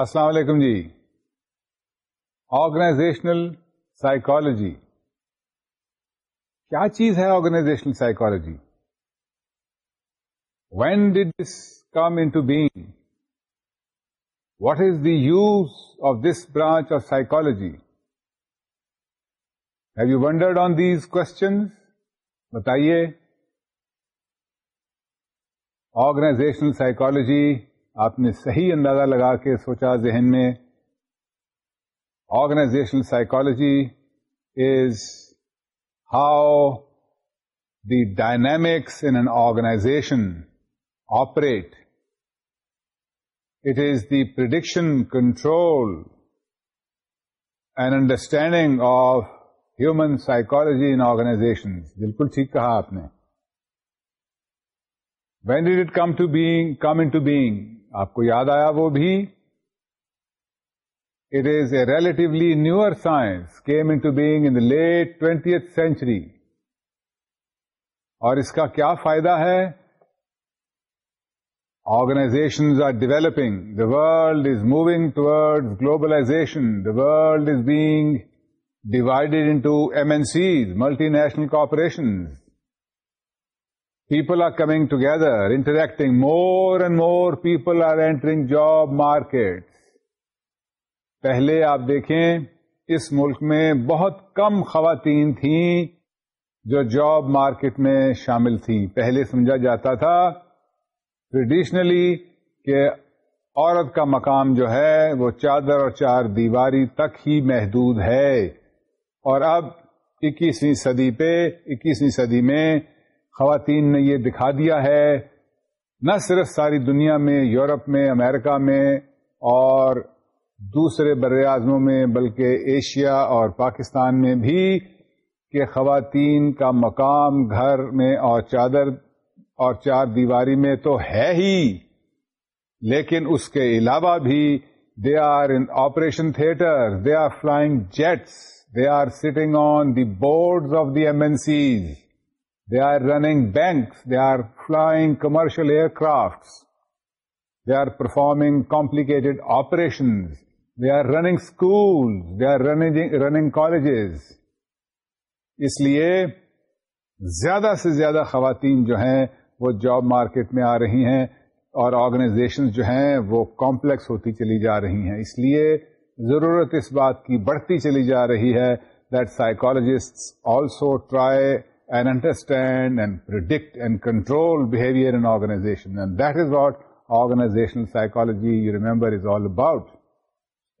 السلام علیکم جی آرگنائزیشنل سائیکالوجی کیا چیز ہے organizational psychology when this come in to being what is the use of this branch of psychology have you wondered on these questions بتائیے organizational psychology آپ نے صحیح اندازہ لگا کے سوچا ذہن میں organizational psychology is how the dynamics in an organization operate it is the prediction control and understanding of human psychology in organization بالکل ٹھیک کہا آپ نے when did it come to being? Come into being آپ کو یاد آیا وہ بھی it is a relatively near science came into being in late twentieth century اور اس کا کیا فائدہ ہے organizations are developing the world is moving towards globalization the world is being divided into M S multinational corporations people are coming together, interacting. More and more people are entering job markets. پہلے آپ دیکھیں اس ملک میں بہت کم خواتین تھیں جو job market میں شامل تھیں پہلے سمجھا جاتا تھا ٹریڈیشنلی کہ عورت کا مقام جو ہے وہ چادر اور چار دیواری تک ہی محدود ہے اور اب اکیسویں صدی پہ اکیسویں صدی میں خواتین نے یہ دکھا دیا ہے نہ صرف ساری دنیا میں یورپ میں امریکہ میں اور دوسرے بر اعظموں میں بلکہ ایشیا اور پاکستان میں بھی کہ خواتین کا مقام گھر میں اور چادر اور چار دیواری میں تو ہے ہی لیکن اس کے علاوہ بھی they are in operation theatre they are flying jets they are sitting on the boards of the MNCs they are running banks they are flying commercial air they they are performing complicated operations they are running they they are running colleges اس لیے زیادہ سے زیادہ خواتین جو ہیں وہ job market میں آ رہی ہیں اور آرگنائزیشن جو ہیں وہ کمپلیکس ہوتی چلی جا رہی ہیں اس لیے ضرورت اس بات کی بڑھتی چلی جا رہی ہے that psychologist also try and understand and predict and control behavior in organization. And that is what organizational psychology, you remember, is all about.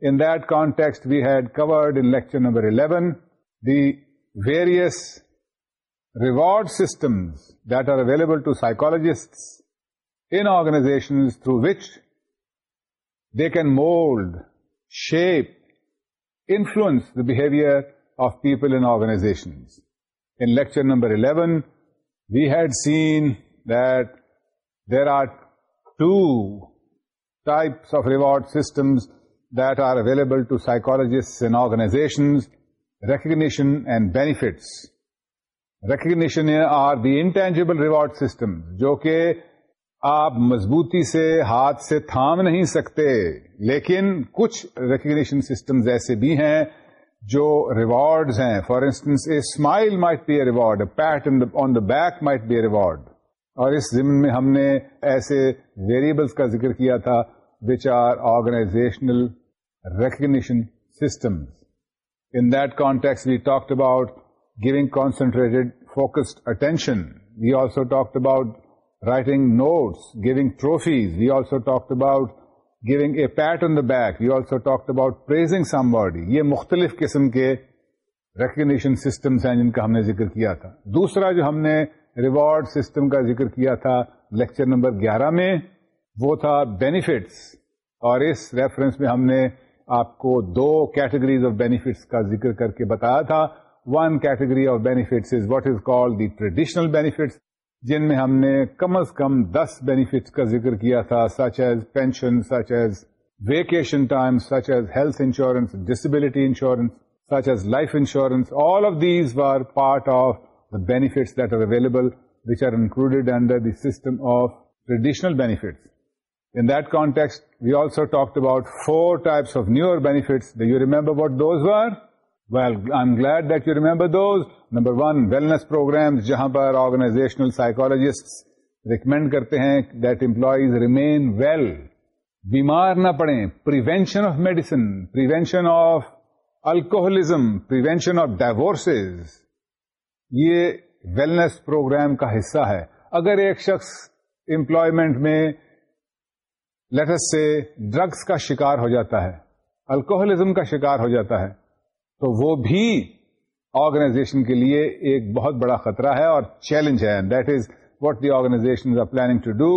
In that context, we had covered in lecture number 11 the various reward systems that are available to psychologists in organizations through which they can mold, shape, influence the behavior of people in organizations. in lecture number 11, we had seen that there are two types of reward systems that are available to psychologists and organizations, recognition and benefits. Recognition are the intangible reward system, jo ke آپ مضبوطی سے ہاتھ سے تھام نہیں سکتے لیکن کچھ ریکگنیشن سسٹمز ایسے بھی ہیں جو ریوارڈز ہیں for instance a smile might be a reward pat on the back might be a reward اور اس ضمن میں ہم نے ایسے ویریبلس کا ذکر کیا تھا which are organisational recognition systems in that context we talked about giving concentrated focused attention we also talked about writing notes giving trophies we also talked about giving a pat on the back you also talk about praising somebody یہ مختلف قسم کے recognition systems ہیں جن کا ہم نے ذکر کیا تھا دوسرا جو ہم نے ریوارڈ سسٹم کا ذکر کیا تھا لیکچر نمبر گیارہ میں وہ تھا بینیفٹس اور اس ریفرنس میں ہم نے آپ کو دو کیٹیگریز آف بینیفٹس کا ذکر کر کے بتایا تھا one category of benefits is what is call the traditional benefits جن میں ہم نے کم از کم دس بینیفٹس کا ذکر کیا تھا such as pension such as vacation time such as health insurance disability insurance such as life insurance all of these are part of the benefits that are available which are included under the system of traditional benefits in that context we also talk about four types of new benefits the you those are well I am glad you you remember those number one wellness جہاں پر organizational psychologists recommend کرتے ہیں that employees remain well بیمار نہ پڑیں Prevention of medicine prevention of alcoholism prevention of divorces. یہ wellness program کا حصہ ہے اگر ایک شخص امپلائمنٹ میں us سے ڈرگس کا شکار ہو جاتا ہے الکوہلزم کا شکار ہو جاتا ہے تو وہ بھی آرگنائزیشن کے لیے ایک بہت بڑا خطرہ ہے اور چیلنج ہے that is what the organization are planning to do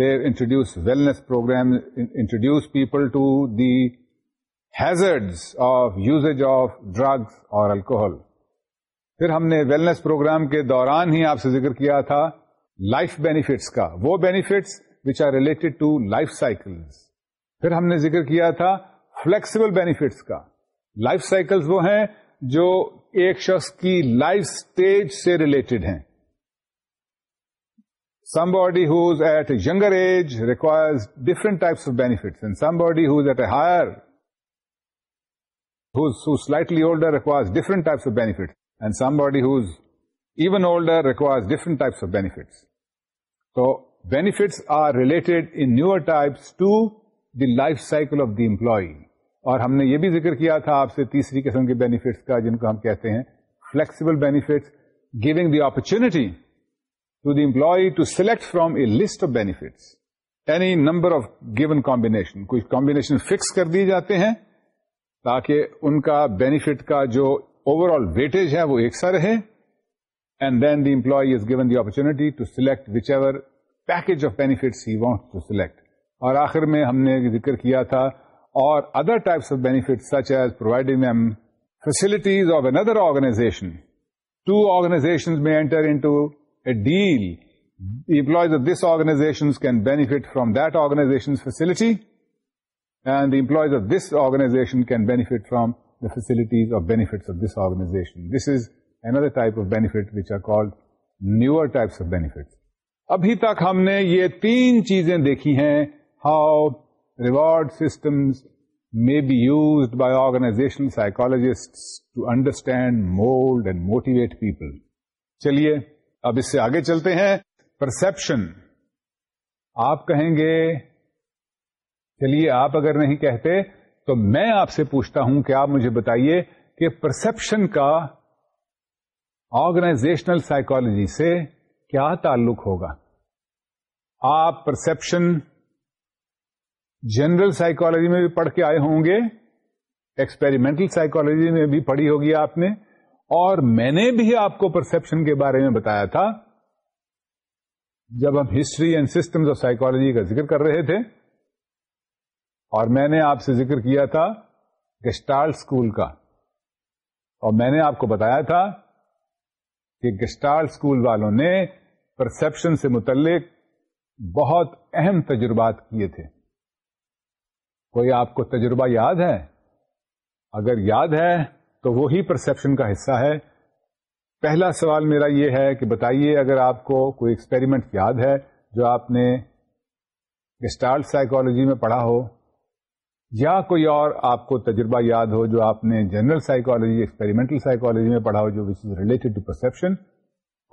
they introduce wellness programme introduce people to the hazards of usage of drugs اور الکوہل پھر ہم نے ویلنس پروگرام کے دوران ہی آپ سے ذکر کیا تھا لائف بینیفٹس کا وہ benefits which are related to life cycle پھر ہم نے ذکر کیا تھا فلیکسیبل بینیفٹس کا لائف سائیکلز وہ ہیں جو ایک شخص کی لائف اسٹیج سے ریلیٹڈ ہیں somebody who's at a یگر age requires different types of benefits and somebody who's at a higher slightly older requires different types of benefits and somebody who's even older requires different types of benefits تو benefits are related in never types to the life cycle of the employee اور ہم نے یہ بھی ذکر کیا تھا آپ سے تیسری قسم کے بینیفٹس کا جن کو ہم کہتے ہیں flexible benefits giving the opportunity to the employee to select from a list of benefits any number of given combination کچھ کمبینیشن فکس کر دیے جاتے ہیں تاکہ ان کا بینیفٹ کا جو اوور آل ویٹیج ہے وہ ایک سا رہے and then the employee is given the opportunity to select whichever package of benefits he want to select اور آخر میں ہم نے ذکر کیا تھا other types of benefit such as providing facilities of another organisation to organisation میں employees of this organisation and employees of this organisation can benefit from the facilities of benefits of this organisation this is another type of بیف which are called new types of benefit ابھی تک ہم نے یہ تین چیزیں دیکھی ہیں how reward systems may be used by organizational psychologists to understand, mold and motivate people. چلیے اب اس سے آگے چلتے ہیں پرسپشن آپ کہیں گے چلیے آپ اگر نہیں کہتے تو میں آپ سے پوچھتا ہوں کہ آپ مجھے بتائیے کہ پرسپشن کا آرگنائزیشنل سائیکالوجی سے کیا تعلق ہوگا آپ پرسپشن جنرل سائیکالوجی میں بھی پڑھ کے آئے ہوں گے ایکسپیریمنٹل سائیکولوجی میں بھی پڑھی ہوگی آپ نے اور میں نے بھی آپ کو پرسپشن کے بارے میں بتایا تھا جب ہم history and systems of psychology کا ذکر کر رہے تھے اور میں نے آپ سے ذکر کیا تھا گسٹال اسکول کا اور میں نے آپ کو بتایا تھا کہ گسٹال اسکول والوں نے پرسپشن سے متعلق بہت اہم تجربات کیے تھے کوئی آپ کو تجربہ یاد ہے اگر یاد ہے تو وہی پرسپشن کا حصہ ہے پہلا سوال میرا یہ ہے کہ بتائیے اگر آپ کو کوئی ایکسپیریمنٹ یاد ہے جو آپ نے اسٹار سائیکولوجی میں پڑھا ہو یا کوئی اور آپ کو تجربہ یاد ہو جو آپ نے جنرل سائیکولوجی ایکسپیریمنٹل سائیکولوجی میں پڑھا ہو جو which is related to perception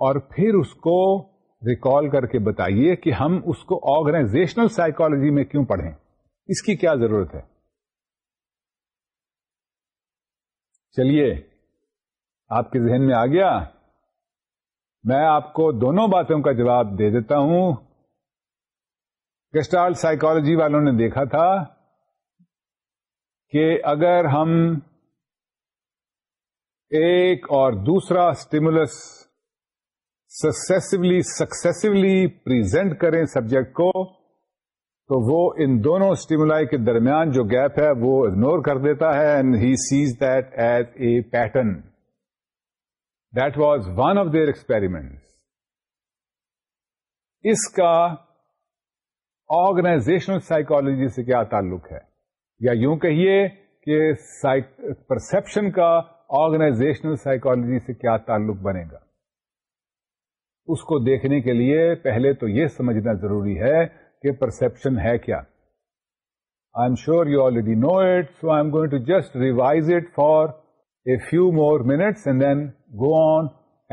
اور پھر اس کو ریکال کر کے بتائیے کہ ہم اس کو آرگنائزیشنل سائیکولوجی میں کیوں پڑھیں اس کی کیا ضرورت ہے چلیے آپ کے ذہن میں آ گیا میں آپ کو دونوں باتوں کا جواب دے دیتا ہوں کسٹال سائیکولوجی والوں نے دیکھا تھا کہ اگر ہم ایک اور دوسرا اسٹیمولس سکسیسولی سکسیسولی پرزینٹ کریں سبجیکٹ کو تو وہ ان دونوں اسٹیمولا کے درمیان جو گیپ ہے وہ اگنور کر دیتا ہے and he Cs that as a pattern that was one of their experiment اس کا آرگنائزیشنل سائیکولوجی سے کیا تعلق ہے یا یوں کہیے کہ پرسپشن کا آرگنائزیشنل سائیکولوجی سے کیا تعلق بنے گا اس کو دیکھنے کے لیے پہلے تو یہ سمجھنا ضروری ہے پرسپشن ہے کیا I am sure you already know it so I am going to just revise it for a few more minutes and then go on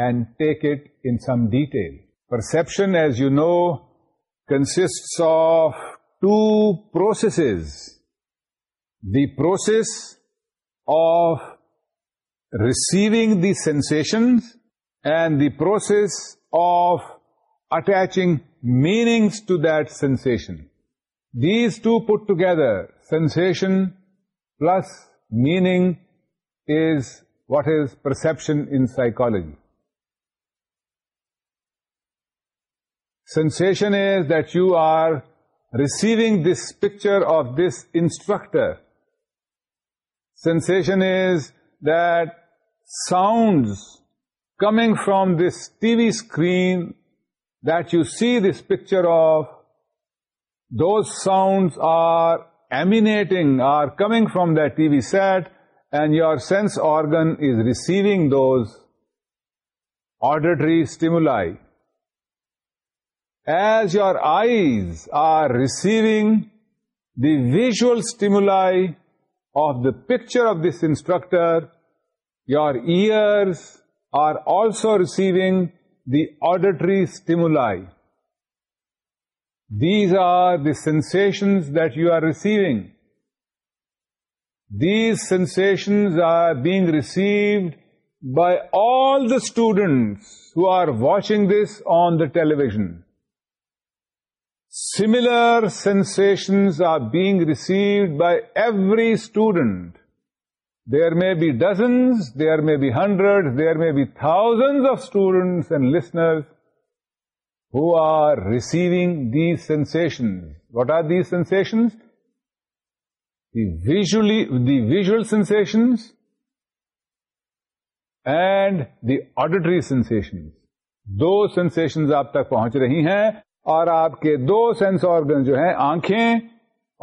and take it in some detail perception as you know consist of two process the process of receiving the sensation and the process of attaching meanings to that sensation. These two put together, sensation plus meaning, is what is perception in psychology. Sensation is that you are receiving this picture of this instructor. Sensation is that sounds coming from this TV screen that you see this picture of those sounds are emanating, are coming from that TV set, and your sense organ is receiving those auditory stimuli. As your eyes are receiving the visual stimuli of the picture of this instructor, your ears are also receiving the auditory stimuli. These are the sensations that you are receiving. These sensations are being received by all the students who are watching this on the television. Similar sensations are being received by every student. There dozens, be dozens there hundreds, be hundred there may be thousand of students and listeners who are receiving What sensations what are The, sensations the visual sensations and the auditory sensations دو sensations آپ تک پہنچ رہی ہیں اور آپ کے دو سینس آرگن جو ہیں آنکھیں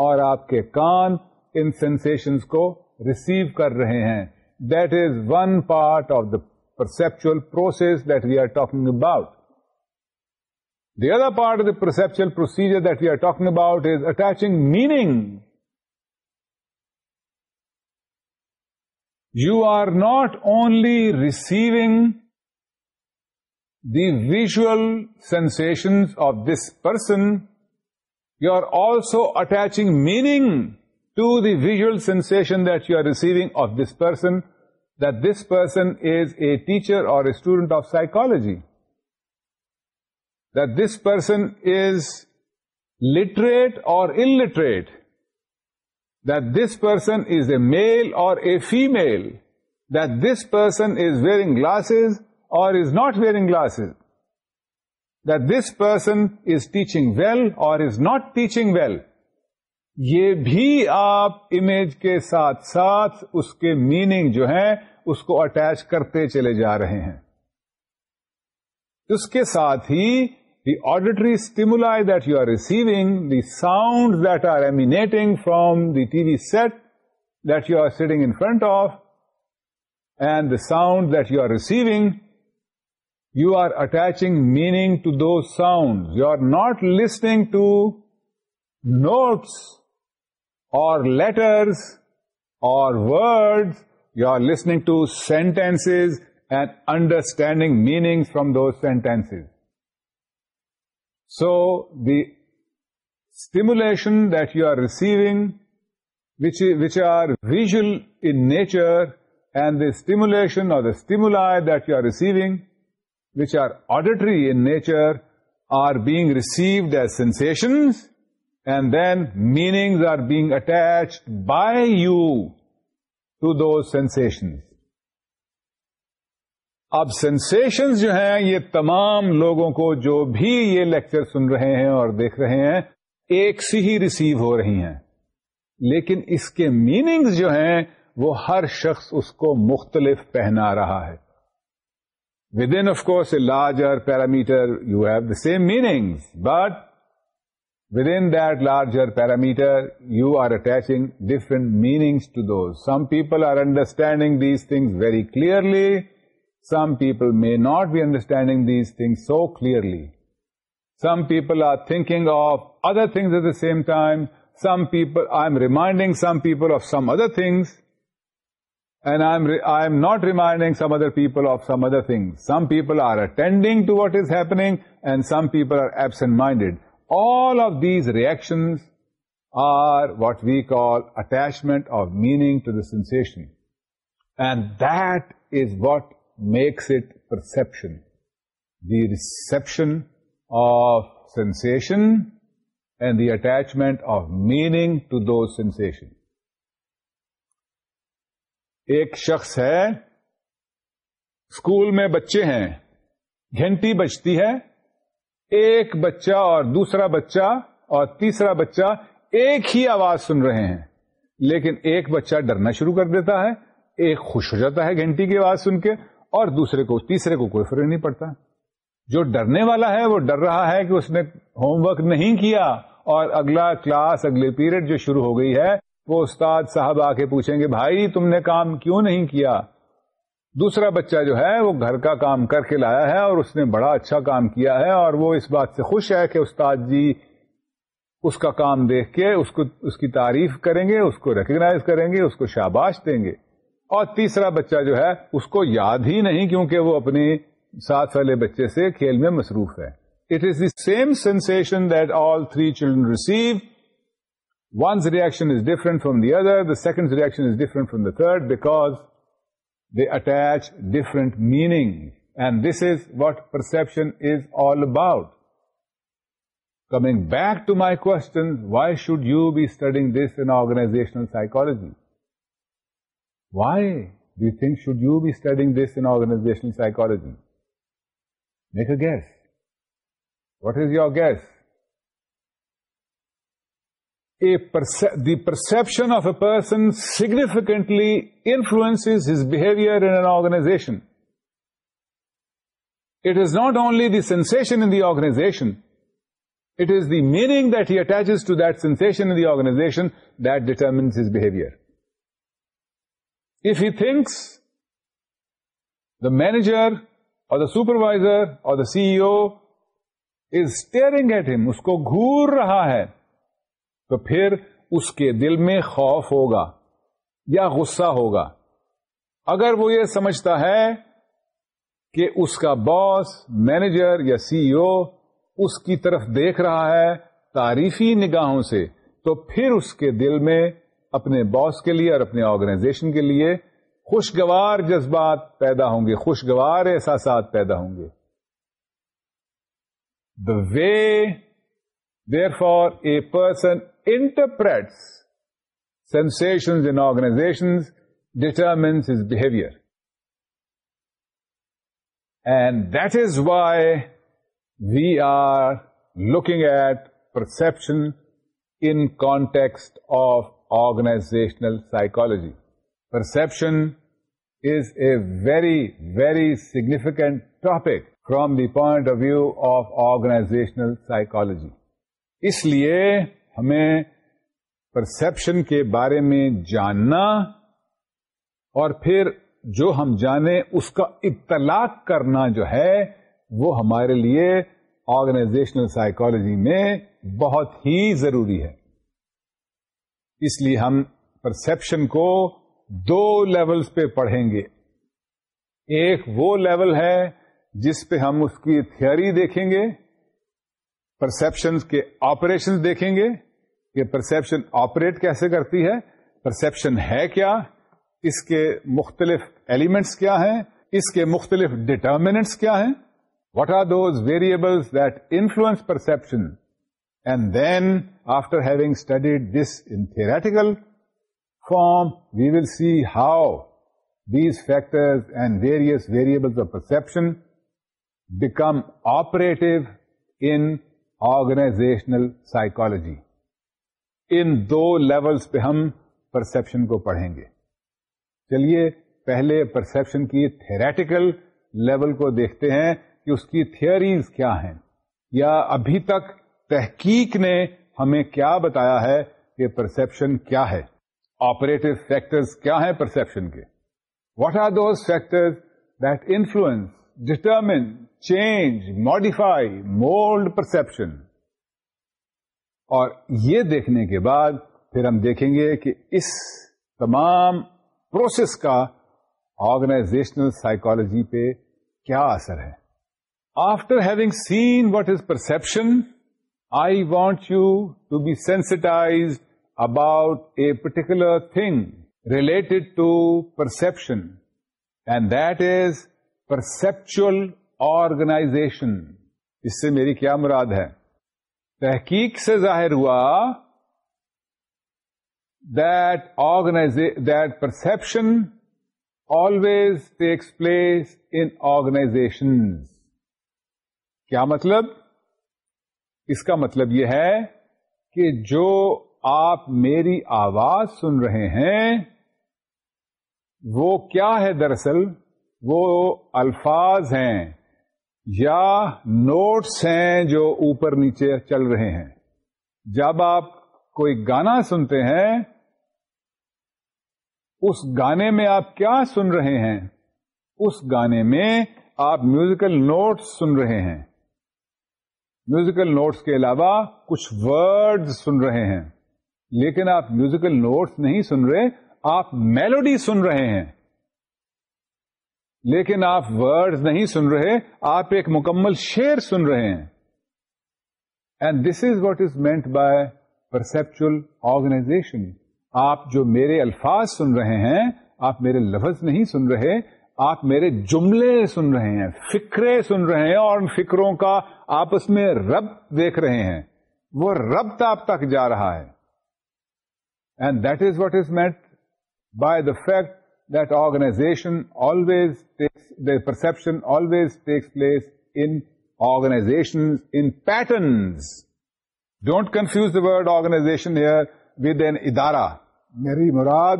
اور آپ کے کان ان سینسنس کو ریسیو کر رہے ہیں that is one part of the perceptual process that we are talking about the other part of the perceptual procedure that we are talking about is attaching meaning you are not only receiving the visual sensations of this person you are also attaching meaning to the visual sensation that you are receiving of this person, that this person is a teacher or a student of psychology, that this person is literate or illiterate, that this person is a male or a female, that this person is wearing glasses or is not wearing glasses, that this person is teaching well or is not teaching well. یہ بھی آپ image کے ساتھ ساتھ اس کے meaning جو ہے اس کو اٹیچ کرتے چلے جا رہے ہیں اس کے ساتھ ہی the auditory stimuli that you are receiving the sound that are emanating from the T V set that you are sitting in front of and the sound that you are receiving you are attaching meaning to those sound you are not listening to notes or letters or words, you are listening to sentences and understanding meanings from those sentences. So, the stimulation that you are receiving, which are visual in nature, and the stimulation or the stimuli that you are receiving, which are auditory in nature, are being received as sensations and then meanings are being attached by you to those sensations. اب sensations جو ہیں یہ تمام لوگوں کو جو بھی یہ لیکچر سن رہے ہیں اور دیکھ رہے ہیں ایک سی ہی ریسیو ہو رہی ہیں لیکن اس کے میننگز جو ہیں وہ ہر شخص اس کو مختلف پہنا رہا ہے within of course a larger parameter you have the same meanings but Within that larger parameter, you are attaching different meanings to those. Some people are understanding these things very clearly. Some people may not be understanding these things so clearly. Some people are thinking of other things at the same time. Some people, I'm reminding some people of some other things, and I'm not reminding some other people of some other things. Some people are attending to what is happening, and some people are absent-minded. all of these reactions are what we call attachment of meaning to the sensation and that is what makes it perception. The reception of sensation and the attachment of meaning to those sensations. ایک شخص ہے school میں بچے ہیں گھنٹی بجتی ہے ایک بچہ اور دوسرا بچہ اور تیسرا بچہ ایک ہی آواز سن رہے ہیں لیکن ایک بچہ ڈرنا شروع کر دیتا ہے ایک خوش ہو جاتا ہے گھنٹی کی آواز سن کے اور دوسرے کو تیسرے کو کوئی فرق نہیں پڑتا جو ڈرنے والا ہے وہ ڈر رہا ہے کہ اس نے ہوم ورک نہیں کیا اور اگلا کلاس اگلی پیریڈ جو شروع ہو گئی ہے وہ استاد صاحب آ کے پوچھیں گے بھائی تم نے کام کیوں نہیں کیا دوسرا بچہ جو ہے وہ گھر کا کام کر کے لایا ہے اور اس نے بڑا اچھا کام کیا ہے اور وہ اس بات سے خوش ہے کہ استاد جی اس کا کام دیکھ کے اس کو اس کی تعریف کریں گے اس کو ریکگنائز کریں گے اس کو شاباش دیں گے اور تیسرا بچہ جو ہے اس کو یاد ہی نہیں کیونکہ وہ اپنے ساتھ والے بچے سے کھیل میں مصروف ہے it is the same sensation that all three children receive one's reaction is different from the other the second reaction is different from the third because They attach different meanings. And this is what perception is all about. Coming back to my question, why should you be studying this in organizational psychology? Why do you think should you be studying this in organizational psychology? Make a guess. What is your guess? The perception of a person significantly influence his behaviour in organisation it is not only the sensation in the organisation it is the meaning that he attach to that sensation in the organisation that determines his behaviour if you thinks the manager اور the supervisor اور the C O as staring at him اس کو گور رہا ہے تو پھر اس کے دل میں خوف ہوگا یا غصہ ہوگا اگر وہ یہ سمجھتا ہے کہ اس کا باس مینیجر یا سی او اس کی طرف دیکھ رہا ہے تعریفی نگاہوں سے تو پھر اس کے دل میں اپنے باس کے لیے اور اپنے آرگنائزیشن کے لیے خوشگوار جذبات پیدا ہوں گے خوشگوار احساسات پیدا ہوں گے the way Therefore, a person interprets sensations in organizations, determines his behavior. And that is why we are looking at perception in context of organizational psychology. Perception is a very, very significant topic from the point of view of organizational psychology. اس لیے ہمیں perception کے بارے میں جاننا اور پھر جو ہم جانے اس کا اطلاق کرنا جو ہے وہ ہمارے لیے آرگنائزیشنل سائیکولوجی میں بہت ہی ضروری ہے اس لیے ہم پرسپشن کو دو لیولز پہ پڑھیں گے ایک وہ لیول ہے جس پہ ہم اس کی تھیوری دیکھیں گے پرسپشن کے آپریشن دیکھیں گے کہ پرسپشن آپریٹ کیسے کرتی ہے پرسپشن ہے کیا اس کے مختلف ایلیمنٹس کیا ہیں اس کے مختلف ڈٹرمنٹس کیا ہیں what are those variable that influence perception and then after having studied this in theoretical form we will see how these factors and various variables of perception become operative in organisational psychology in do levels پہ ہم perception کو پڑھیں گے چلیے پہلے perception کی theoretical level کو دیکھتے ہیں کہ اس کی تھیئریز کیا ہیں یا ابھی تک تحقیق نے ہمیں کیا بتایا ہے کہ پرسپشن کیا ہے آپریٹو فیکٹرز کیا ہیں پرسپشن کے what are those factors that influence determine change modify mould perception اور یہ دیکھنے کے بعد پھر ہم دیکھیں گے کہ اس تمام پروسیس کا آرگنائزیشنل سائیکالوجی پہ کیا اثر ہے after having seen what is perception I want you to be sensitise about a particular thing related to perception and that is perceptual organization اس سے میری کیا مراد ہے تحقیق سے ظاہر ہوا دیکھنا that perception always takes place in organization کیا مطلب اس کا مطلب یہ ہے کہ جو آپ میری آواز سن رہے ہیں وہ کیا ہے دراصل وہ الفاظ ہیں یا نوٹس ہیں جو اوپر نیچے چل رہے ہیں جب آپ کوئی گانا سنتے ہیں اس گانے میں آپ کیا سن رہے ہیں اس گانے میں آپ میوزیکل نوٹس سن رہے ہیں میوزیکل نوٹس کے علاوہ کچھ ورڈ سن رہے ہیں لیکن آپ میوزیکل نوٹس نہیں سن رہے آپ میلوڈی سن رہے ہیں لیکن آپ ورڈ نہیں سن رہے آپ ایک مکمل شیر سن رہے ہیں and this is what is meant by perceptual organization آپ جو میرے الفاظ سن رہے ہیں آپ میرے لفظ نہیں سن رہے آپ میرے جملے سن رہے ہیں فکرے سن رہے ہیں اور ان فکروں کا آپ اس میں رب دیکھ رہے ہیں وہ ربط آپ تک جا رہا ہے and that is what is meant by the fact that organization always always takes, takes the perception place in organizations, in patterns. Don't confuse the word organization here with an idara. میری مراد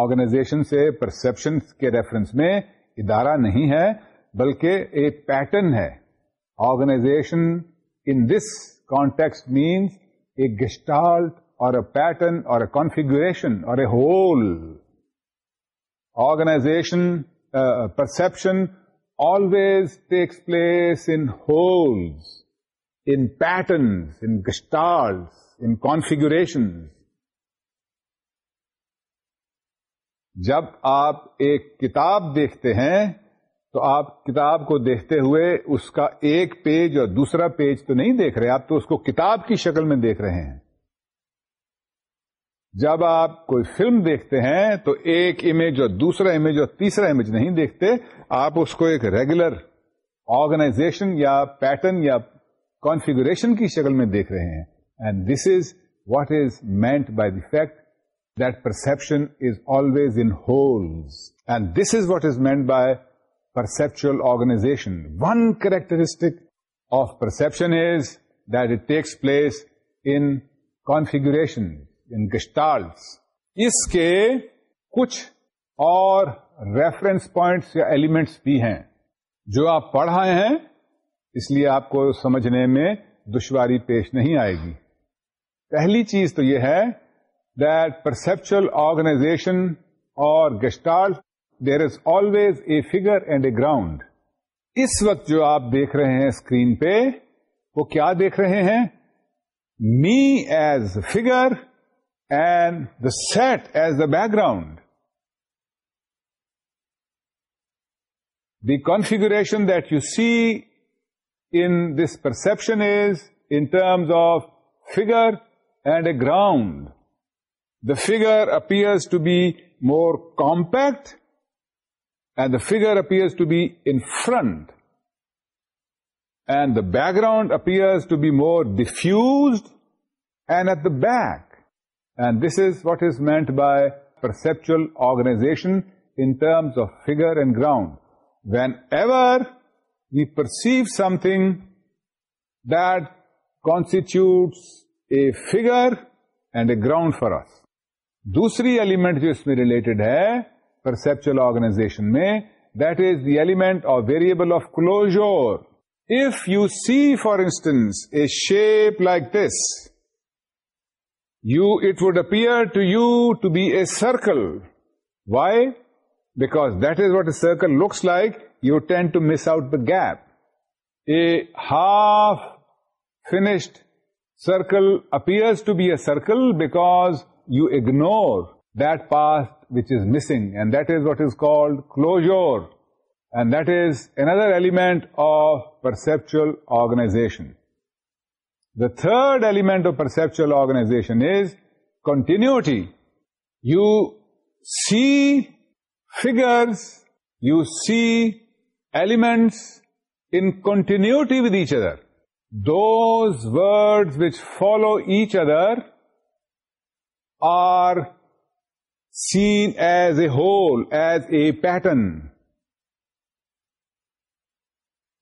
organization سے perception کے reference میں ادارہ نہیں ہے بلکہ ایک پیٹرن ہے organization in this context means a gestalt اور اے پیٹرن اور اے کانفیگریشن اور a whole uh, perception always takes place in holes in patterns in gestalts in configurations جب آپ ایک کتاب دیکھتے ہیں تو آپ کتاب کو دیکھتے ہوئے اس کا ایک پیج اور دوسرا پیج تو نہیں دیکھ رہے آپ تو اس کو کتاب کی شکل میں دیکھ رہے ہیں جب آپ کوئی فلم دیکھتے ہیں تو ایک امیج اور دوسرا امیج اور تیسرا امیج نہیں دیکھتے آپ اس کو ایک ریگولر آرگنائزیشن یا پیٹرن یا کانفیگوریشن کی شکل میں دیکھ رہے ہیں and this is what is meant by the fact that perception is always in whole and this is what is meant by perceptual organization one characteristic of perception is that it takes place in configuration gestalt اس کے کچھ اور reference points یا elements بھی ہیں جو آپ پڑھ رہے ہیں اس لیے آپ کو سمجھنے میں دشواری پیش نہیں آئے گی پہلی چیز تو یہ ہے پرسپچل آرگنائزیشن اور gestalt there is always a figure and a ground اس وقت جو آپ دیکھ رہے ہیں اسکرین پہ وہ کیا دیکھ رہے ہیں me as figure and the set as the background. The configuration that you see in this perception is in terms of figure and a ground. The figure appears to be more compact, and the figure appears to be in front, and the background appears to be more diffused and at the back. And this is what is meant by perceptual organisation in terms of figure and ground whenever we perceive some thoughts a figure and a ground for us دوسری element جو اس میں related ہے perceptual organisation میں that is the element of variable of closure if you see for instance a shape like this it would appear to you to be a circle. Why? Because that is what a circle looks like. You tend to miss out the gap. A half-finished circle appears to be a circle because you ignore that part which is missing, and that is what is called closure, and that is another element of perceptual organization. The third element of perceptual organization is continuity. You see figures, you see elements in continuity with each other. Those words which follow each other are seen as a whole, as a pattern.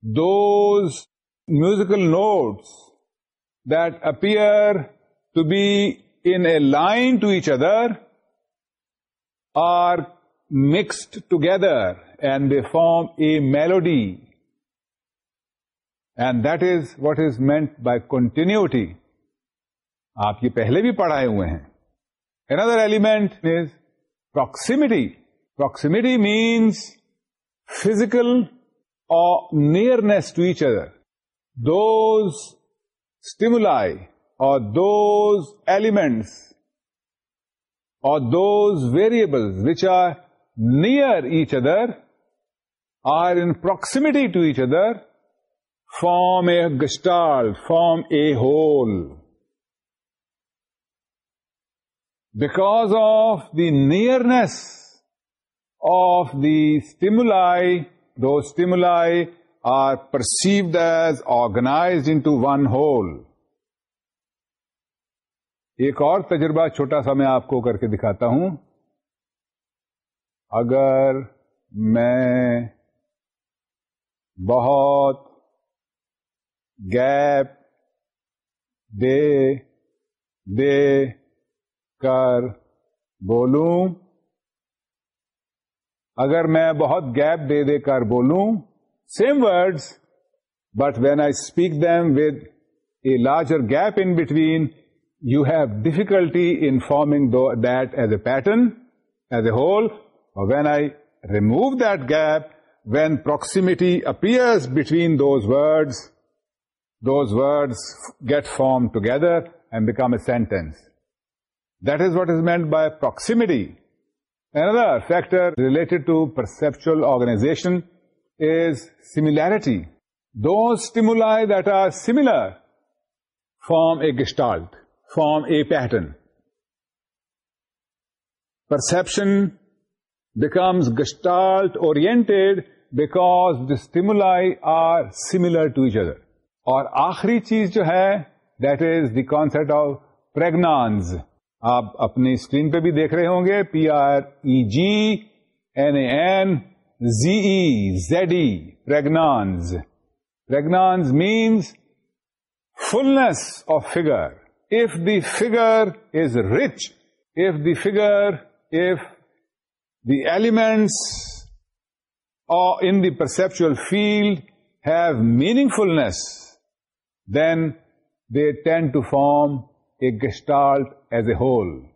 Those musical notes they appear to be in a line to each other are mixed together and be form a melody and that is what is meant by continuity آپ یہ پہلے بھی پڑھائے ہوئے ہیں another element is approximity proximity means physical اور nearness to each other those stimuli or those elements or those variables which are near each other, are in proximity to each other, form a gestalt, form a whole. Because of the nearness of the stimuli, those stimuli are perceived as organise into one whole ایک اور تجربہ چھوٹا سا میں آپ کو کر کے دکھاتا ہوں اگر میں بہت گیپ دے دے کر بولوں اگر میں بہت گیپ دے دے کر بولوں Same words, but when I speak them with a larger gap in between, you have difficulty in forming that as a pattern, as a whole. Or when I remove that gap, when proximity appears between those words get formed together and become a sentence. That is what is meant by proximity. Another factor related to perceptual organization is similarity. Those stimuli that are similar form a gestalt, form a pattern. Perception becomes gestalt-oriented because the stimuli are similar to each other. اور آخری چیز جو ہے that is the concept of پرگنانز آپ اپنی screen پہ بھی دیکھ رہے ہوں گے P R E G N A N Z-E, pregnans. Pregnans means fullness of figure. If the figure is rich, if the elements or in the perceptual field have meaningfulness, then they tend to form a gestalt as a whole.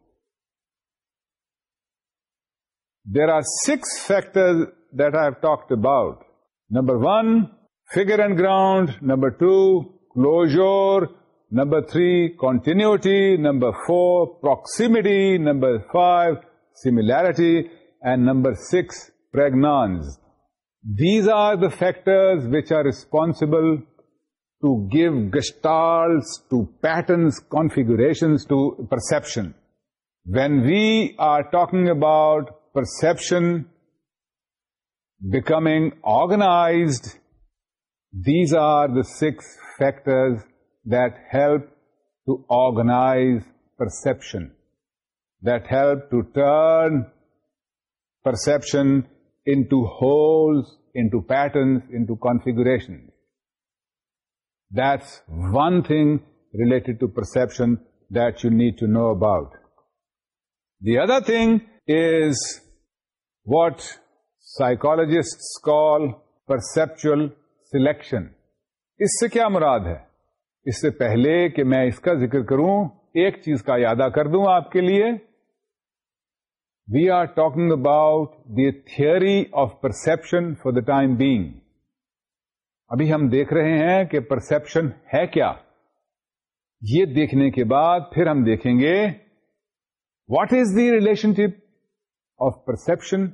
There are 6 factors that I have talked about. Number one, figure and ground. Number two, closure. Number three, continuity. Number four, proximity. Number five, similarity. And number six, pregnance. These are the factors which are responsible to give gestalts, to patterns, configurations, to perception. When we are talking about perception, becoming organized. These are the 6 factors that help to organize perception, that help to turn perception into wholes, into patterns, into configurations. That's one thing related to perception that you need to know about. The other thing is what call perceptual selection اس سے کیا مراد ہے اس سے پہلے کہ میں اس کا ذکر کروں ایک چیز کا یادہ کر دوں آپ کے لیے we are talking about the theory of perception for the time being ابھی ہم دیکھ رہے ہیں کہ پرسپشن ہے کیا یہ دیکھنے کے بعد پھر ہم دیکھیں گے what is the relationship of perception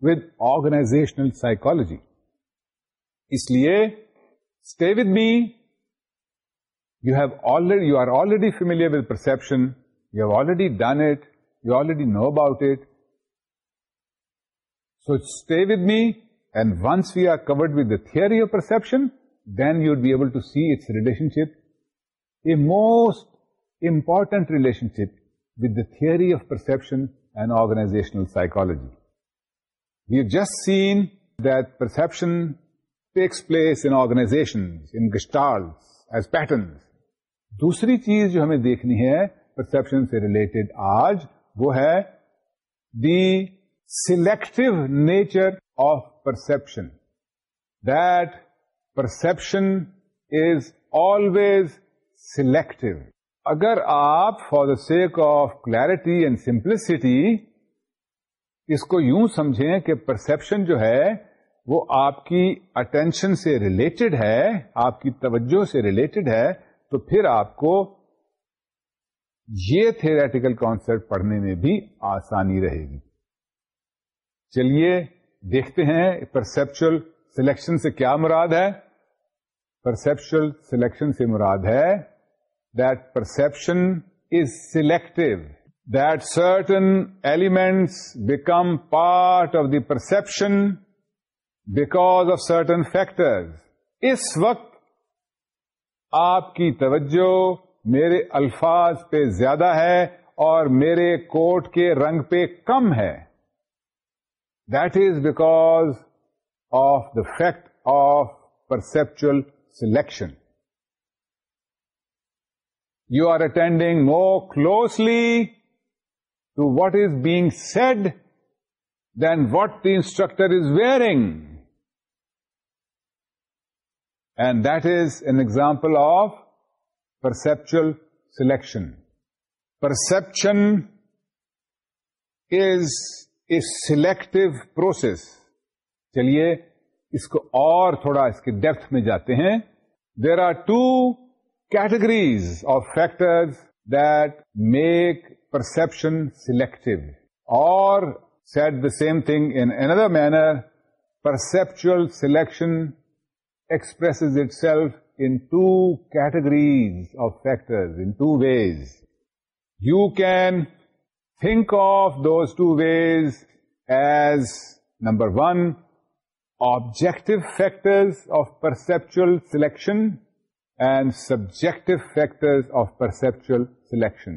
with organizational psychology. इसलिए stay with me. You are already familiar with perception. You have already done it. You already know about it. So stay with me, and once we are covered with the theory of perception, then you would be able to see its relationship, a most important relationship with the theory of perception and organizational psychology. You just seen دسپشن takes place in organization in gestalt دوسری چیز جو ہمیں دیکھنی ہے perception سے related آج وہ ہے the selective nature of perception that perception is always selective اگر آپ for the sake of clarity and simplicity اس کو یوں سمجھیں کہ پرسپشن جو ہے وہ آپ کی اٹینشن سے ریلیٹڈ ہے آپ کی توجہ سے ریلیٹڈ ہے تو پھر آپ کو یہ تھیریٹیکل کانسپٹ پڑھنے میں بھی آسانی رہے گی چلیے دیکھتے ہیں پرسپچل سلیکشن سے کیا مراد ہے پرسپچل سلیکشن سے مراد ہے that perception is selective that certain elements become part of the perception because of certain factors. اس وقت آپ کی توجہ میرے الفاظ پہ زیادہ ہے اور میرے کوٹ کے رنگ پہ کم ہے that is because of the fact of perceptual selection you are attending more closely what is being said than what the instructor is wearing and that is an example of perceptual selection perception is a selective process چلیے اس کو اور تھوڑا اس کے ڈیپھ میں جاتے ہیں there are two categories of factor that make perception selective. Or, said the same thing in another manner, perceptual selection expresses itself in two categories of factors, in two ways. You can think of those two ways as, number one, objective factors of perceptual selection and subjective factors of perceptual selection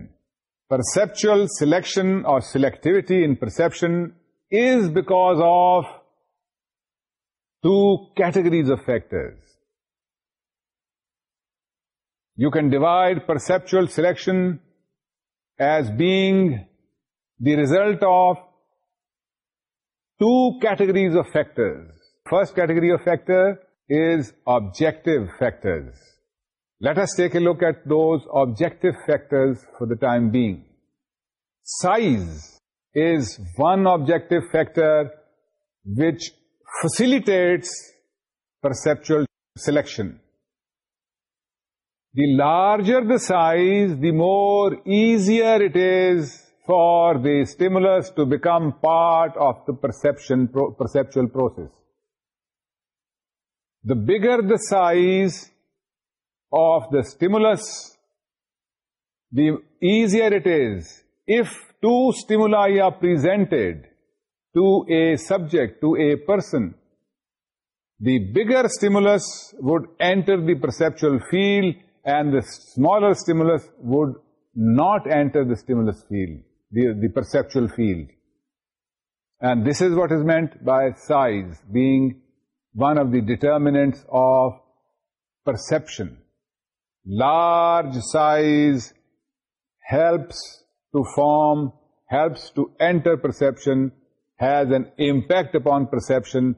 perceptual selection or selectivity in perception is because of two categories of factors. You can divide perceptual selection as being the result of two categories of factors. First category of factor is objective factors. Let us take a look at those objective factors for the time being. Size is one objective factor which facilitates perceptual selection. The larger the size, the more easier it is for the stimulus to become part of the perceptual process. The bigger the size, of the stimulus, the easier it is. If two stimuli are presented to a subject, to a person, the bigger stimulus would enter the perceptual field and the smaller stimulus would not enter the stimulus field, the perceptual field. And this is what is meant by size being one of the determinants of perception. Large size helps to form helps to enter perception has an impact upon perception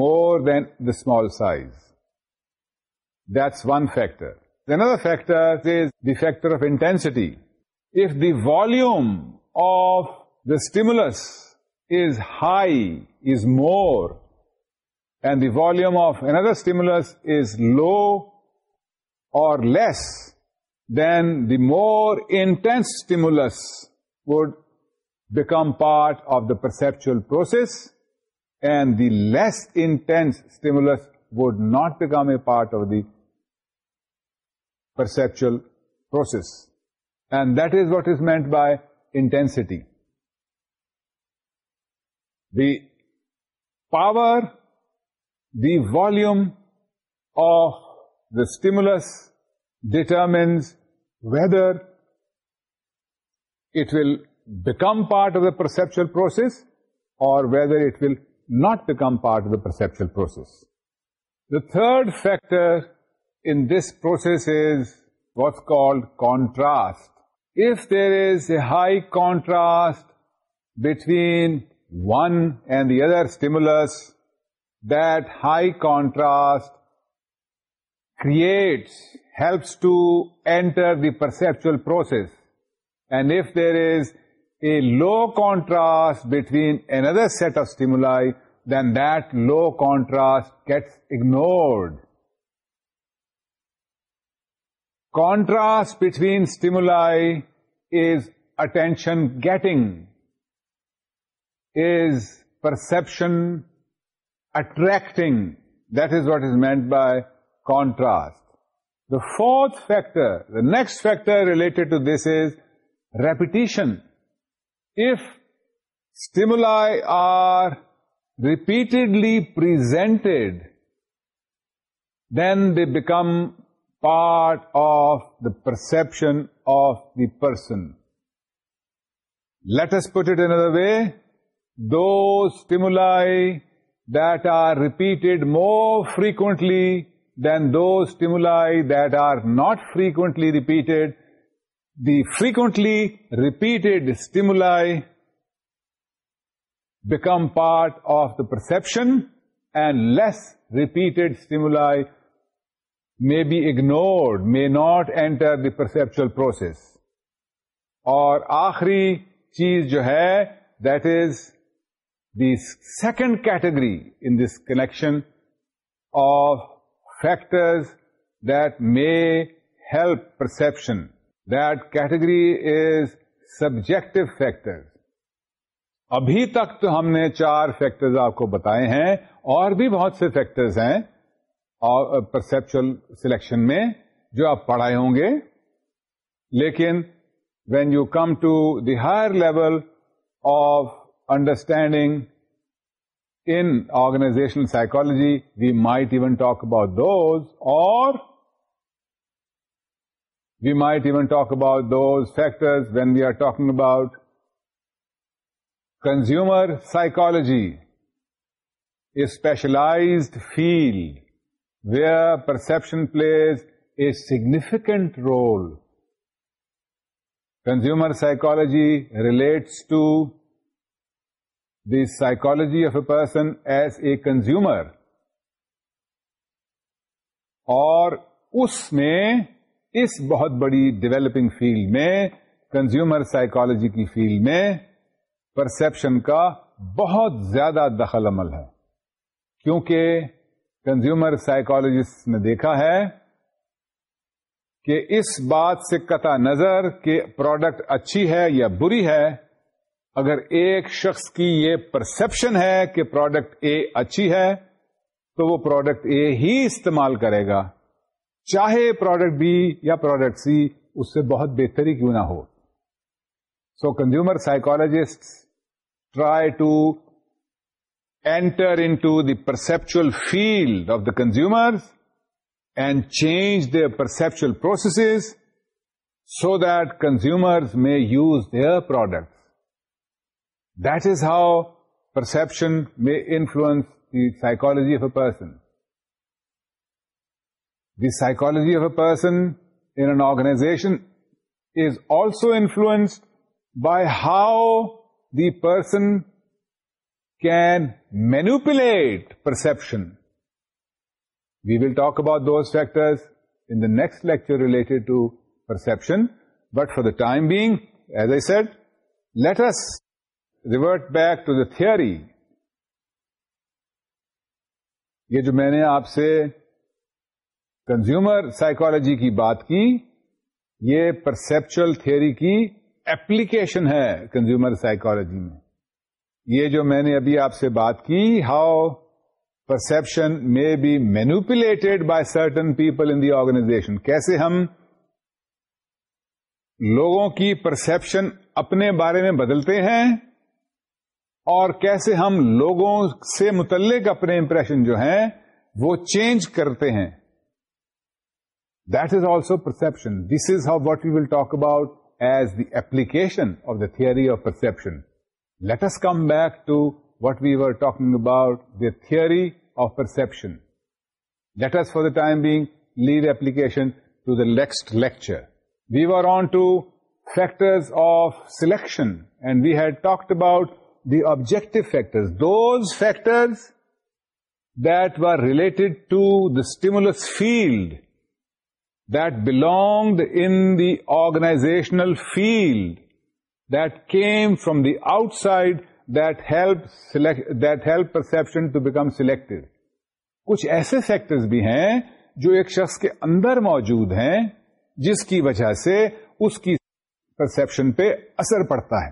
more than the small size That's one factor. Another factor is the factor of intensity. If the volume of the stimulus is high, is more, and the volume of another stimulus is low, or less, then the more intense stimulus would become part of the perceptual process, and the less intense stimulus would not become a part of the perceptual process. And that is what is meant by intensity. The power, the volume of the stimulus determines whether it will become part of the perceptual process or whether it will not become part of the perceptual process. The third factor in this process is what's called contrast. If there is a high contrast between one and the other stimulus, that high contrast creates, helps to enter the perceptual process. And if there is a low contrast between another set of stimuli, then that low contrast gets ignored. Contrast between stimuli is attention getting, is perception attracting. That is what is meant by contrast. The fourth factor, the next factor related to this is repetition. If stimuli are repeatedly presented, then they become part of the perception of the person. Let us put it another way. Those stimuli that are repeated more frequently than those stimuli that are not frequently repeated the frequently repeated stimuli become part of the perception and less repeated stimuli may be ignored may not enter the perception process اور آخری چیز جو ہے that is the second category in this connection of factors that may help perception that category is subject factor ابھی تک تو ہم نے چار فیکٹرز آپ کو بتائے ہیں اور بھی بہت سے فیکٹرز ہیں پرسپچل سلیکشن میں جو آپ پڑھائے ہوں گے لیکن when you come to the higher level of understanding in organizational psychology, we might even talk about those, or we might even talk about those factors when we are talking about consumer psychology, a specialized field where perception plays a significant role. Consumer psychology relates to the psychology of a person as a consumer اور اس میں اس بہت بڑی developing field میں consumer psychology کی field میں perception کا بہت زیادہ دخل عمل ہے کیونکہ کنزیومر سائیکالوجسٹ نے دیکھا ہے کہ اس بات سے قطع نظر کہ پروڈکٹ اچھی ہے یا بری ہے اگر ایک شخص کی یہ پرسپشن ہے کہ پروڈکٹ اے اچھی ہے تو وہ پروڈکٹ اے ہی استعمال کرے گا چاہے پروڈکٹ بی یا پروڈکٹ سی اس سے بہت بہتری کیوں نہ ہو so consumer psychologist try to enter into the perceptual field of the consumer and change the perceptual processes so that consumer may use their product That is how perception may influence the psychology of a person. The psychology of a person in an organization is also influenced by how the person can manipulate perception. We will talk about those factors in the next lecture related to perception. But for the time being, as I said, let us revert back to the theory یہ جو میں نے آپ سے consumer psychology کی بات کی یہ پرسپچل تھیوری کی ایپلیکیشن ہے کنزیومر سائیکولوجی میں یہ جو میں نے ابھی آپ سے بات کی how perception may be manipulated by certain people in the organization کیسے ہم لوگوں کی پرسپشن اپنے بارے میں بدلتے ہیں اور کیسے ہم لوگوں سے متعلق اپنے امپریشن جو ہیں وہ چینج کرتے ہیں that is also perception this is how what you will talk about as the application of the theory of perception let us come back to what we are talking about the theory of perception let us for the time being leave application to the next lecture we are on two factors of selection and we had talked about the objective factors those factors that were related to the stimulus field that belonged in the organizational field that came from the outside that help that help perception to become selected کچھ ایسے factors بھی ہیں جو ایک شخص کے اندر موجود ہیں جس کی وجہ سے اس کی پرسپشن پہ اثر پڑتا ہے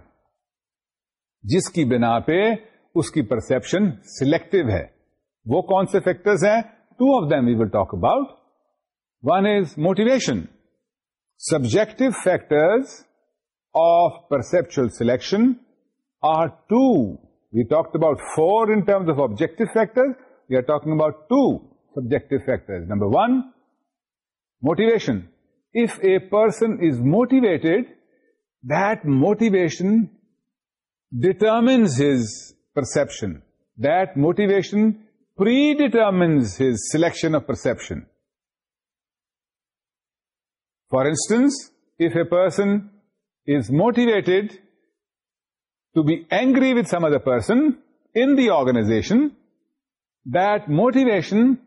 جس کی بنا پہ اس کی پرسپشن سلیکٹو ہے وہ کون سے فیکٹرز ہیں two of them we will talk about one is motivation subjective factors of perceptual selection are two we talk about four in terms of objective factor we are talking about two subjective factor number one motivation if a person is motivated, that motivation determines his perception. That motivation predetermines his selection of perception. For instance, if a person is motivated to be angry with some other person in the organization, that motivation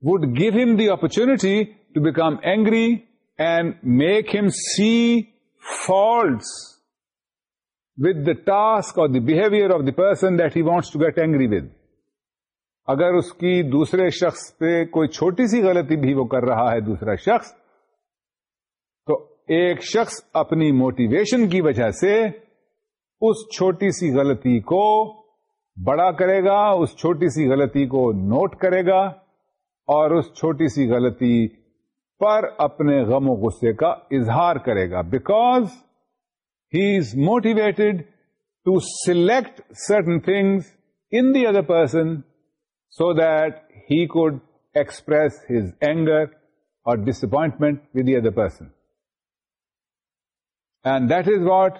would give him the opportunity to become angry and make him see faults with the task اور the behaviour of the person that he wants to get angry with اگر اس کی دوسرے شخص پہ کوئی چھوٹی سی غلطی بھی وہ کر رہا ہے دوسرا شخص تو ایک شخص اپنی موٹیویشن کی وجہ سے اس چھوٹی سی غلطی کو بڑا کرے گا اس چھوٹی سی غلطی کو نوٹ کرے گا اور اس چھوٹی سی غلطی پر اپنے غم و غصے کا اظہار کرے گا because He is motivated to select certain things in the other person so that he could express his anger or disappointment with the other person. And that is what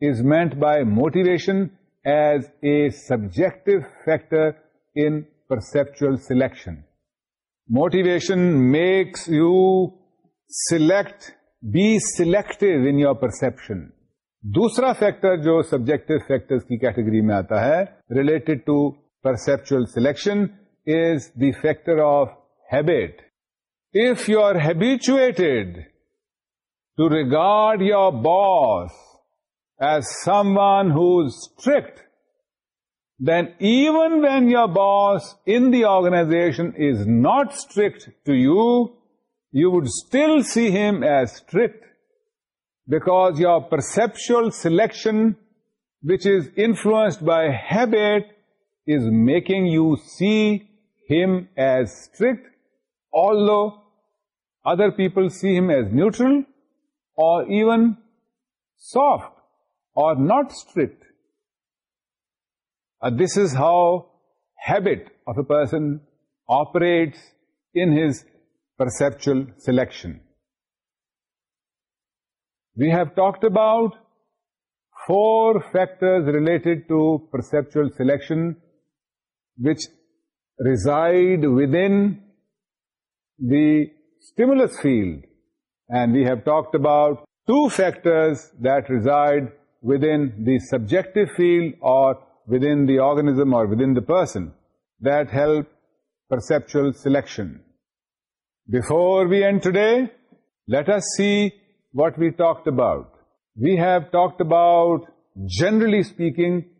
is meant by motivation as a subjective factor in perceptual selection. Motivation makes you be selective in your perception. دوسرا factor جو subjective factor کی category میں آتا ہے related to perceptual selection is the factor of habit if you are habituate to regard your boss as someone who is strict then even when your boss in organization is not strict to you you would still see him as strict Because your perceptual selection, which is influenced by habit, is making you see him as strict, although other people see him as neutral, or even soft, or not strict. Uh, this is how habit of a person operates in his perceptual selection. We have talked about 4 factors related to perceptual selection which reside within the stimulus field, and we have talked about 2 factors that reside within the subjective field or within the organism or within the person that help perceptual selection. Before we end today, let us see what we talked about. We have talked about, generally speaking,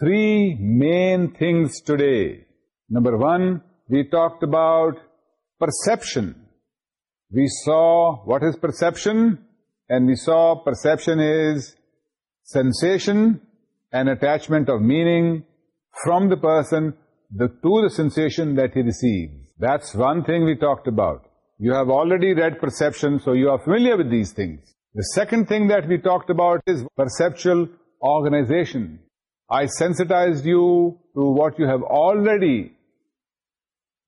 three main things today. Number one, we talked about perception. We saw what is perception, and we saw perception is sensation and attachment of meaning from the person to the sensation that he receives. That's one thing we talked about. You have already read perception, so you are familiar with these things. The second thing that we talked about is perceptual organization. I sensitized you to what you have already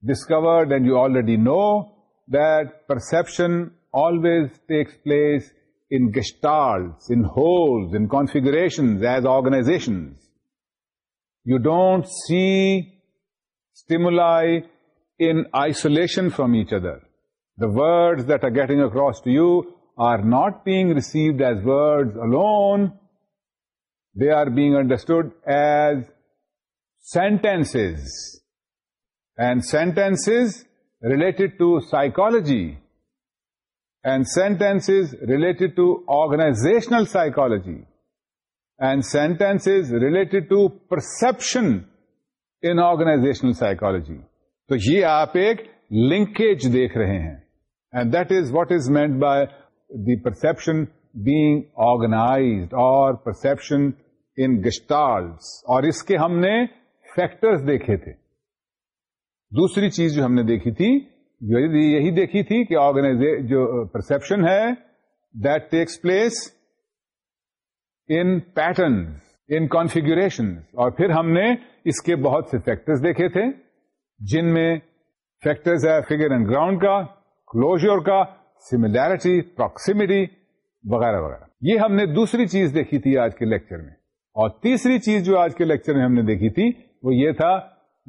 discovered and you already know, that perception always takes place in gestalts, in wholes, in configurations, as organizations. You don't see stimuli in isolation from each other. Words that are getting across to you are not being received as words alone they are being understood as sentence and sentence related to psychology and sentence related to organizational psychology and sentence related to perception in organizational psychology تو یہ آپ ایک linkage دیکھ رہے ہیں and that is what is made by the perception bag آرگنا اور perception in gestalt اور اس کے ہم نے فیکٹرز دیکھے تھے دوسری چیز جو ہم نے دیکھی تھی یہی دیکھی تھی کہ آرگنائز جو پرسپشن ہے that takes place in pattern in configuration اور پھر ہم نے اس کے بہت سے فیکٹرز دیکھے تھے جن میں فیکٹرز ہے فگر اینڈ گراؤنڈ کا کلوجر کا سملیرٹی پروکسمٹی وغیرہ وغیرہ یہ ہم نے دوسری چیز دیکھی تھی آج کے لیکچر میں اور تیسری چیز جو آج کے لیکچر میں ہم نے دیکھی تھی وہ یہ تھا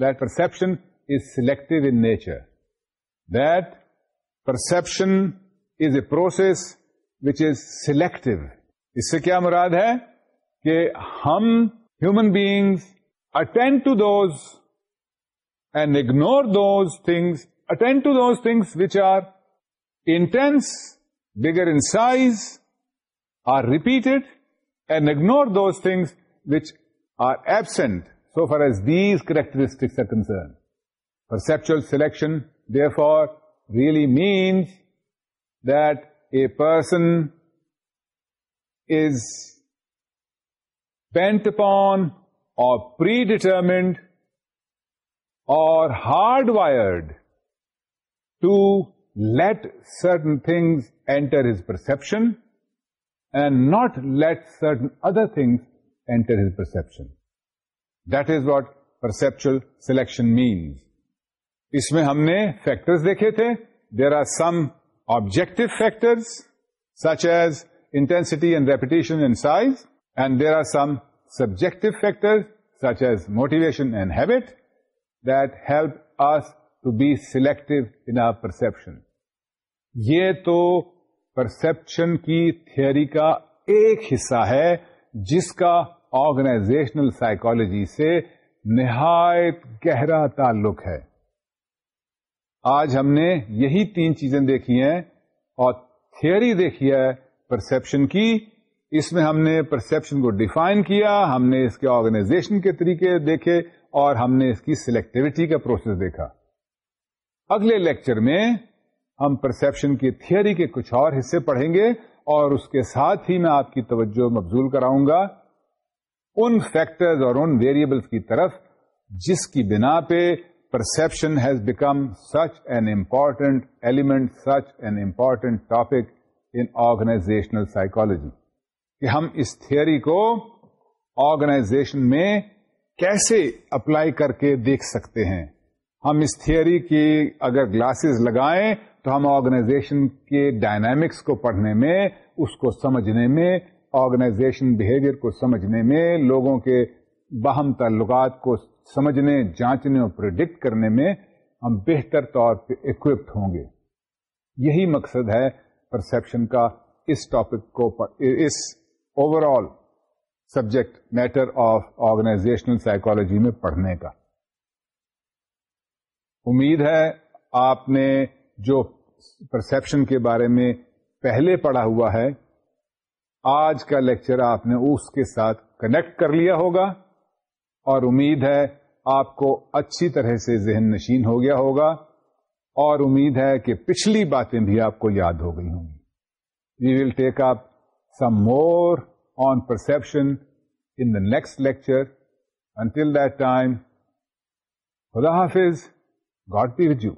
that perception is selective in nature that perception is a process which is selective اس سے کیا مراد ہے کہ ہم human beings attend to those and ignore those things Attend to those things which are intense, bigger in size, are repeated, and ignore those things which are absent so far as these characteristics are concerned. Perceptual selection, therefore, really means that a person is bent upon or predetermined or hardwired to let certain things enter his perception and not let certain other things enter his perception That is what perceptual selection means اس میں ہم نے factors دیکھے تھے there are some objective factors such as intensity and repetition and size and there are some subjective factors motivation and habit that help us to be selective in perception یہ تو perception کی theory کا ایک حصہ ہے جس کا organizational psychology سے نہایت گہرا تعلق ہے آج ہم نے یہی تین چیزیں دیکھی ہیں اور تھیوری دیکھی ہے پرسپشن کی اس میں ہم نے پرسپشن کو ڈیفائن کیا ہم نے اس کے آرگنائزیشن کے طریقے دیکھے اور ہم نے اس کی سلیکٹیوٹی کا پروسیس دیکھا اگلے لیکچر میں ہم پرسپشن کی تھیوری کے کچھ اور حصے پڑھیں گے اور اس کے ساتھ ہی میں آپ کی توجہ مبزول کراؤں گا ان فیکٹرز اور ان ویریبلس کی طرف جس کی بنا پہ perception has become such an important element such an important topic in organisational psychology کہ ہم اس تھیئری کو آرگنائزیشن میں کیسے اپلائی کر کے دیکھ سکتے ہیں ہم اس تھیوری کی اگر گلاسز لگائیں تو ہم آرگنائزیشن کے ڈائنامکس کو پڑھنے میں اس کو سمجھنے میں آرگنائزیشن بہیویئر کو سمجھنے میں لوگوں کے باہم تعلقات کو سمجھنے جانچنے اور پرڈکٹ کرنے میں ہم بہتر طور پہ اکوپڈ ہوں گے یہی مقصد ہے پرسپشن کا اس ٹاپک کو اس overall subject matter of organisational psychology میں پڑھنے کا امید ہے آپ نے جو پرسپشن کے بارے میں پہلے پڑھا ہوا ہے آج کا لیکچر آپ نے اس کے ساتھ کنیکٹ کر لیا ہوگا اور امید ہے آپ کو اچھی طرح سے ذہن نشین ہو گیا ہوگا اور امید ہے کہ پچھلی باتیں بھی آپ کو یاد ہو گئی ہوں گی we will take up some more on perception in the next lecture until that time خدا حافظ گاڈ ود یو